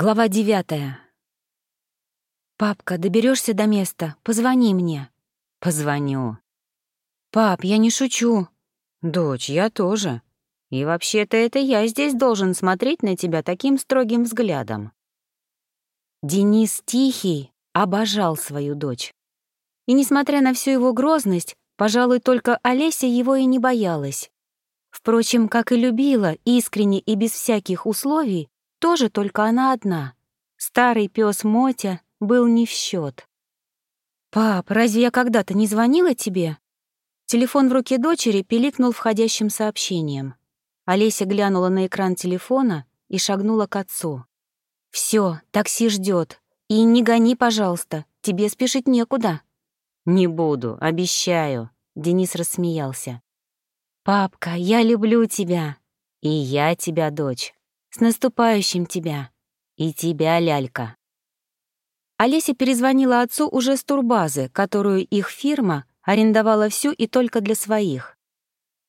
Глава девятая. «Папка, доберешься до места? Позвони мне». «Позвоню». «Пап, я не шучу». «Дочь, я тоже. И вообще-то это я здесь должен смотреть на тебя таким строгим взглядом». Денис Тихий обожал свою дочь. И несмотря на всю его грозность, пожалуй, только Олеся его и не боялась. Впрочем, как и любила, искренне и без всяких условий, тоже только она одна. Старый пес Мотя был не в счет. «Пап, разве я когда-то не звонила тебе?» Телефон в руке дочери пиликнул входящим сообщением. Олеся глянула на экран телефона и шагнула к отцу. Все, такси ждет. И не гони, пожалуйста, тебе спешить некуда». «Не буду, обещаю», — Денис рассмеялся. «Папка, я люблю тебя». «И я тебя, дочь». С наступающим тебя. И тебя, лялька. Олеся перезвонила отцу уже с турбазы, которую их фирма арендовала всю и только для своих.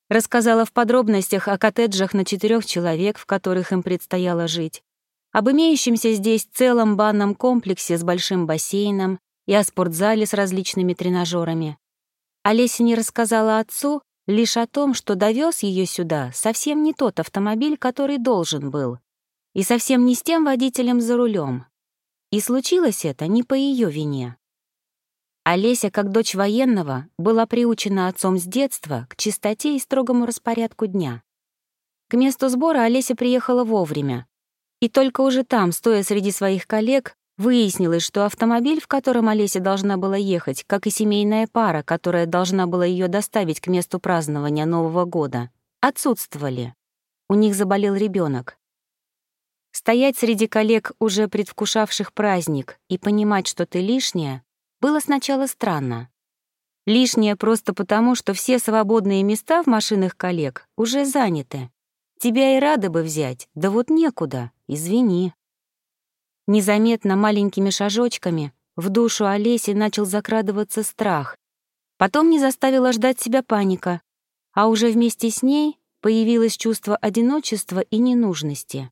Рассказала в подробностях о коттеджах на четырех человек, в которых им предстояло жить, об имеющемся здесь целом банном комплексе с большим бассейном и о спортзале с различными тренажерами. Олеся не рассказала отцу, лишь о том, что довез ее сюда совсем не тот автомобиль, который должен был, и совсем не с тем водителем за рулем. И случилось это не по ее вине. Олеся, как дочь военного, была приучена отцом с детства к чистоте и строгому распорядку дня. К месту сбора Олеся приехала вовремя, и только уже там, стоя среди своих коллег, Выяснилось, что автомобиль, в котором Олеся должна была ехать, как и семейная пара, которая должна была ее доставить к месту празднования Нового года, отсутствовали. У них заболел ребенок. Стоять среди коллег, уже предвкушавших праздник, и понимать, что ты лишняя, было сначала странно. Лишнее просто потому, что все свободные места в машинах коллег уже заняты. Тебя и рады бы взять, да вот некуда, извини. Незаметно маленькими шажочками в душу Олеси начал закрадываться страх. Потом не заставила ждать себя паника, а уже вместе с ней появилось чувство одиночества и ненужности.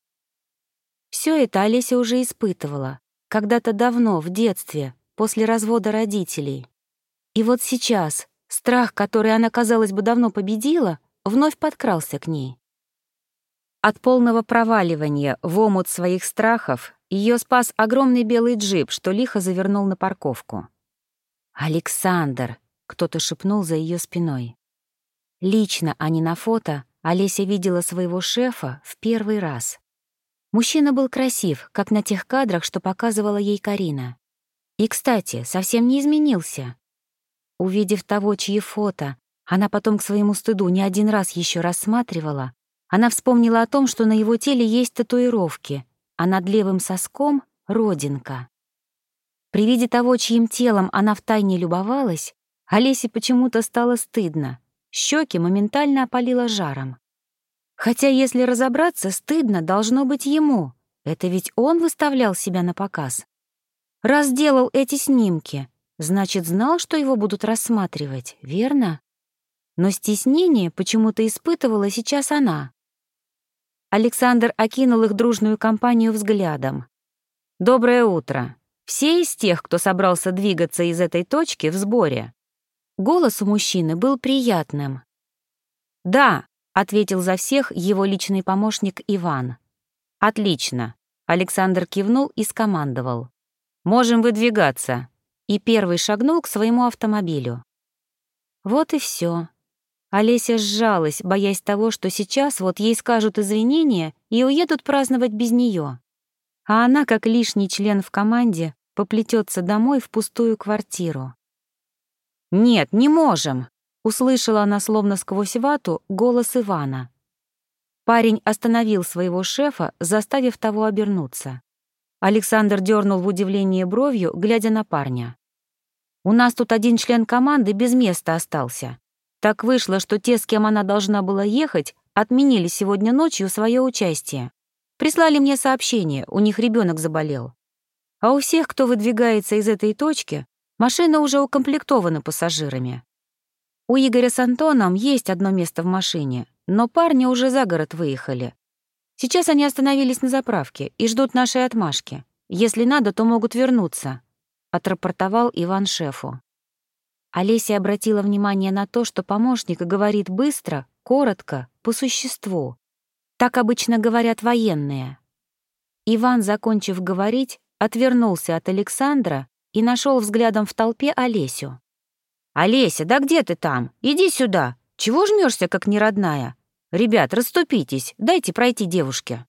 Все это Олеся уже испытывала, когда-то давно, в детстве, после развода родителей. И вот сейчас страх, который она, казалось бы, давно победила, вновь подкрался к ней. От полного проваливания в омут своих страхов ее спас огромный белый джип, что лихо завернул на парковку. «Александр!» — кто-то шепнул за ее спиной. Лично, а не на фото, Олеся видела своего шефа в первый раз. Мужчина был красив, как на тех кадрах, что показывала ей Карина. И, кстати, совсем не изменился. Увидев того, чьи фото, она потом к своему стыду не один раз еще рассматривала, она вспомнила о том, что на его теле есть татуировки, а над левым соском — родинка. При виде того, чьим телом она втайне любовалась, Олесе почему-то стало стыдно. Щеки моментально опалило жаром. Хотя, если разобраться, стыдно должно быть ему. Это ведь он выставлял себя на показ. Раз делал эти снимки, значит, знал, что его будут рассматривать, верно? Но стеснение почему-то испытывала сейчас она. Александр окинул их дружную компанию взглядом. «Доброе утро. Все из тех, кто собрался двигаться из этой точки, в сборе?» Голос у мужчины был приятным. «Да», — ответил за всех его личный помощник Иван. «Отлично», — Александр кивнул и скомандовал. «Можем выдвигаться», и первый шагнул к своему автомобилю. Вот и все. Олеся сжалась, боясь того, что сейчас вот ей скажут извинения и уедут праздновать без нее. А она, как лишний член в команде, поплетется домой в пустую квартиру. «Нет, не можем!» — услышала она словно сквозь вату голос Ивана. Парень остановил своего шефа, заставив того обернуться. Александр дернул в удивлении бровью, глядя на парня. «У нас тут один член команды без места остался. Так вышло, что те, с кем она должна была ехать, отменили сегодня ночью свое участие. Прислали мне сообщение, у них ребенок заболел. А у всех, кто выдвигается из этой точки, машина уже укомплектована пассажирами. У Игоря с Антоном есть одно место в машине, но парни уже за город выехали. Сейчас они остановились на заправке и ждут нашей отмашки. Если надо, то могут вернуться», — отрапортовал Иван шефу. Олеся обратила внимание на то, что помощник говорит быстро, коротко, по существу. Так обычно говорят военные. Иван, закончив говорить, отвернулся от Александра и нашел взглядом в толпе Олесю. «Олеся, да где ты там? Иди сюда! Чего жмешься, как неродная? Ребят, расступитесь, дайте пройти девушке».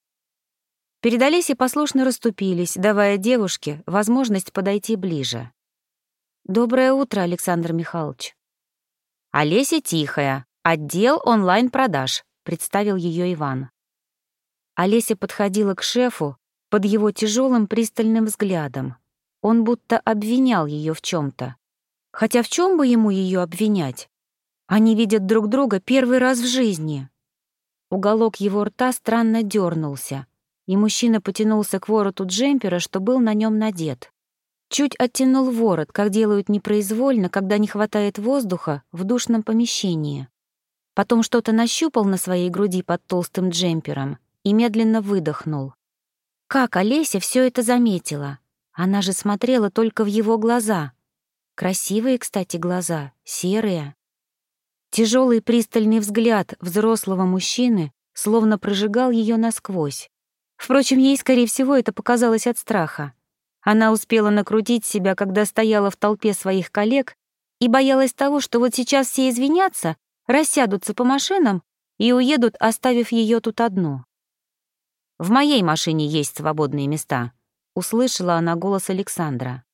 Перед Олесей послушно расступились, давая девушке возможность подойти ближе. «Доброе утро, Александр Михайлович». «Олеся Тихая, отдел онлайн-продаж», — представил ее Иван. Олеся подходила к шефу под его тяжелым пристальным взглядом. Он будто обвинял ее в чем то Хотя в чем бы ему ее обвинять? Они видят друг друга первый раз в жизни. Уголок его рта странно дернулся, и мужчина потянулся к вороту джемпера, что был на нем надет. Чуть оттянул ворот, как делают непроизвольно, когда не хватает воздуха в душном помещении. Потом что-то нащупал на своей груди под толстым джемпером и медленно выдохнул. Как Олеся все это заметила? Она же смотрела только в его глаза. Красивые, кстати, глаза, серые. Тяжелый пристальный взгляд взрослого мужчины словно прожигал ее насквозь. Впрочем, ей, скорее всего, это показалось от страха. Она успела накрутить себя, когда стояла в толпе своих коллег и боялась того, что вот сейчас все извинятся, рассядутся по машинам и уедут, оставив ее тут одну. В моей машине есть свободные места», — услышала она голос Александра.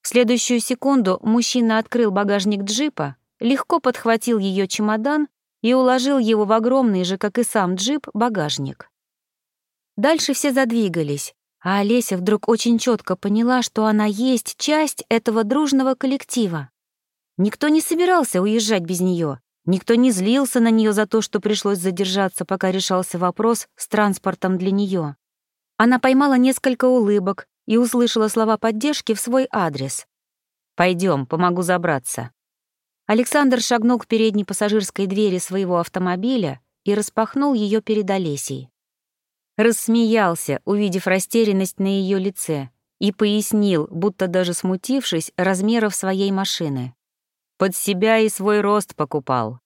В следующую секунду мужчина открыл багажник джипа, легко подхватил ее чемодан и уложил его в огромный же, как и сам джип, багажник. Дальше все задвигались, а Олеся вдруг очень четко поняла, что она есть часть этого дружного коллектива. Никто не собирался уезжать без нее, Никто не злился на нее за то, что пришлось задержаться, пока решался вопрос с транспортом для нее. Она поймала несколько улыбок и услышала слова поддержки в свой адрес. Пойдем, помогу забраться». Александр шагнул к передней пассажирской двери своего автомобиля и распахнул ее перед Олесей. Рассмеялся, увидев растерянность на ее лице, и пояснил, будто даже смутившись, размеров своей машины. Под себя и свой рост покупал.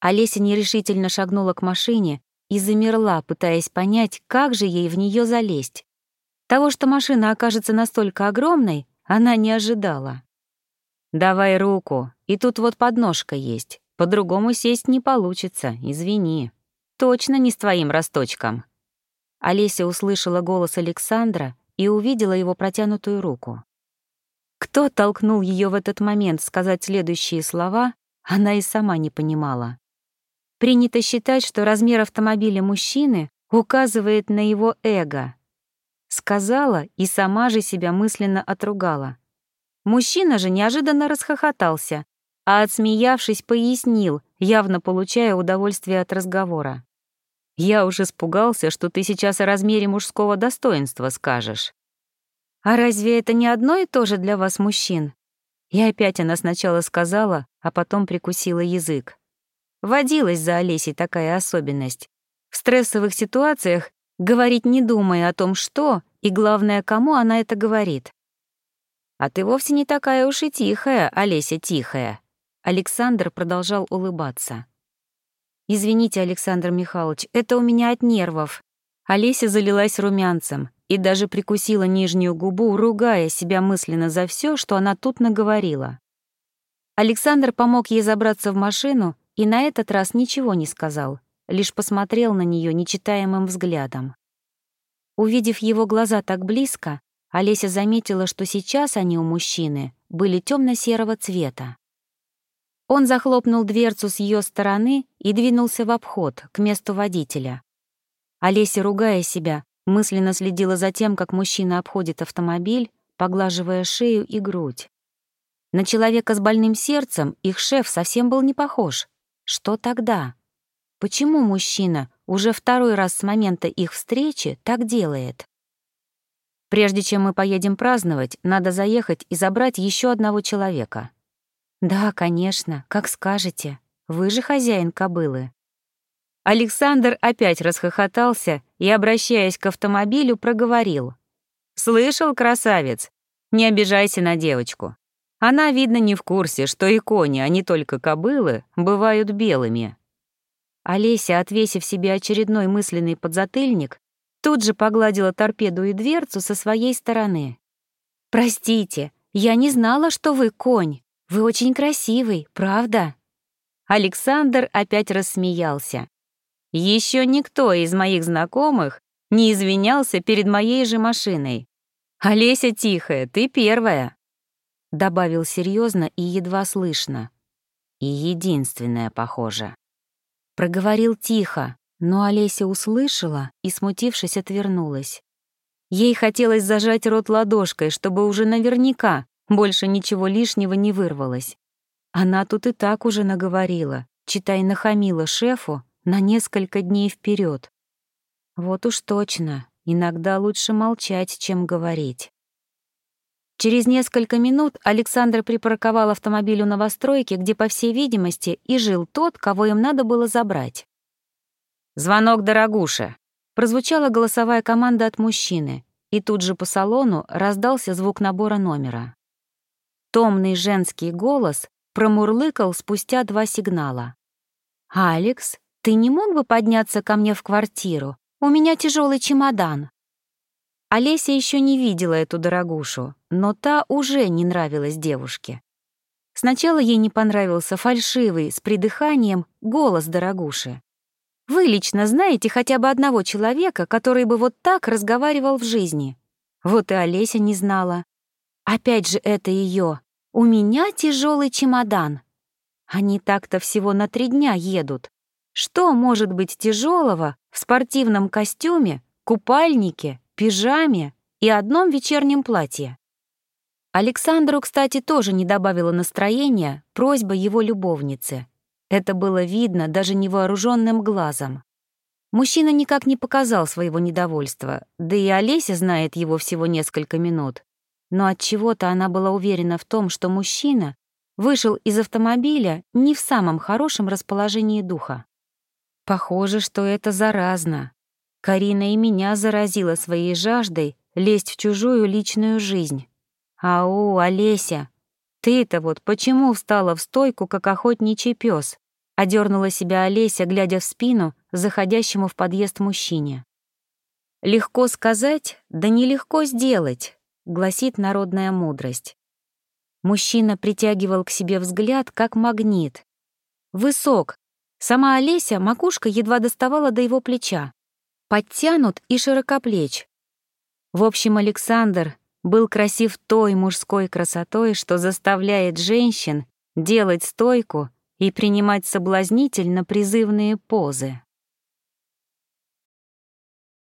Олеся нерешительно шагнула к машине и замерла, пытаясь понять, как же ей в нее залезть. Того, что машина окажется настолько огромной, она не ожидала. «Давай руку, и тут вот подножка есть. По-другому сесть не получится, извини. Точно не с твоим росточком». Олеся услышала голос Александра и увидела его протянутую руку. Кто толкнул ее в этот момент сказать следующие слова, она и сама не понимала. Принято считать, что размер автомобиля мужчины указывает на его эго. Сказала и сама же себя мысленно отругала. Мужчина же неожиданно расхохотался, а отсмеявшись, пояснил, явно получая удовольствие от разговора. «Я уж испугался, что ты сейчас о размере мужского достоинства скажешь. «А разве это не одно и то же для вас, мужчин?» И опять она сначала сказала, а потом прикусила язык. Водилась за Олесей такая особенность. В стрессовых ситуациях говорить не думая о том, что и, главное, кому она это говорит. «А ты вовсе не такая уж и тихая, Олеся тихая», Александр продолжал улыбаться. «Извините, Александр Михайлович, это у меня от нервов». Олеся залилась румянцем, и даже прикусила нижнюю губу, ругая себя мысленно за все, что она тут наговорила. Александр помог ей забраться в машину и на этот раз ничего не сказал, лишь посмотрел на нее нечитаемым взглядом. Увидев его глаза так близко, Олеся заметила, что сейчас они у мужчины были темно-серого цвета. Он захлопнул дверцу с ее стороны и двинулся в обход, к месту водителя. Олеся, ругая себя, Мысленно следила за тем, как мужчина обходит автомобиль, поглаживая шею и грудь. На человека с больным сердцем их шеф совсем был не похож. Что тогда? Почему мужчина уже второй раз с момента их встречи так делает? Прежде чем мы поедем праздновать, надо заехать и забрать еще одного человека. Да, конечно, как скажете. Вы же хозяин кобылы. Александр опять расхохотался и, обращаясь к автомобилю, проговорил. «Слышал, красавец? Не обижайся на девочку. Она, видно, не в курсе, что и кони, а не только кобылы, бывают белыми». Олеся, отвесив себе очередной мысленный подзатыльник, тут же погладила торпеду и дверцу со своей стороны. «Простите, я не знала, что вы конь. Вы очень красивый, правда?» Александр опять рассмеялся. Еще никто из моих знакомых не извинялся перед моей же машиной. «Олеся тихая, ты первая», — добавил серьезно и едва слышно. И единственная, похоже. Проговорил тихо, но Олеся услышала и, смутившись, отвернулась. Ей хотелось зажать рот ладошкой, чтобы уже наверняка больше ничего лишнего не вырвалось. Она тут и так уже наговорила, читай, нахамила шефу на несколько дней вперед. Вот уж точно, иногда лучше молчать, чем говорить. Через несколько минут Александр припарковал автомобиль у новостройки, где, по всей видимости, и жил тот, кого им надо было забрать. «Звонок дорогуша!» Прозвучала голосовая команда от мужчины, и тут же по салону раздался звук набора номера. Томный женский голос промурлыкал спустя два сигнала. «Алекс, ты не мог бы подняться ко мне в квартиру? У меня тяжелый чемодан». Олеся еще не видела эту дорогушу, но та уже не нравилась девушке. Сначала ей не понравился фальшивый, с придыханием, голос дорогуши. Вы лично знаете хотя бы одного человека, который бы вот так разговаривал в жизни? Вот и Олеся не знала. Опять же это ее. У меня тяжелый чемодан. Они так-то всего на три дня едут. Что может быть тяжелого в спортивном костюме, купальнике, пижаме и одном вечернем платье? Александру, кстати, тоже не добавила настроения просьба его любовницы. Это было видно даже невооруженным глазом. Мужчина никак не показал своего недовольства, да и Олеся знает его всего несколько минут. Но от чего то она была уверена в том, что мужчина вышел из автомобиля не в самом хорошем расположении духа. Похоже, что это заразно. Карина и меня заразила своей жаждой лезть в чужую личную жизнь. Ау, Олеся, ты-то вот почему встала в стойку, как охотничий пес? Одернула себя Олеся, глядя в спину заходящему в подъезд мужчине. «Легко сказать, да нелегко сделать», — гласит народная мудрость. Мужчина притягивал к себе взгляд, как магнит. Высок. Сама Олеся макушка едва доставала до его плеча. Подтянут и широкоплеч. В общем, Александр был красив той мужской красотой, что заставляет женщин делать стойку и принимать соблазнительно призывные позы.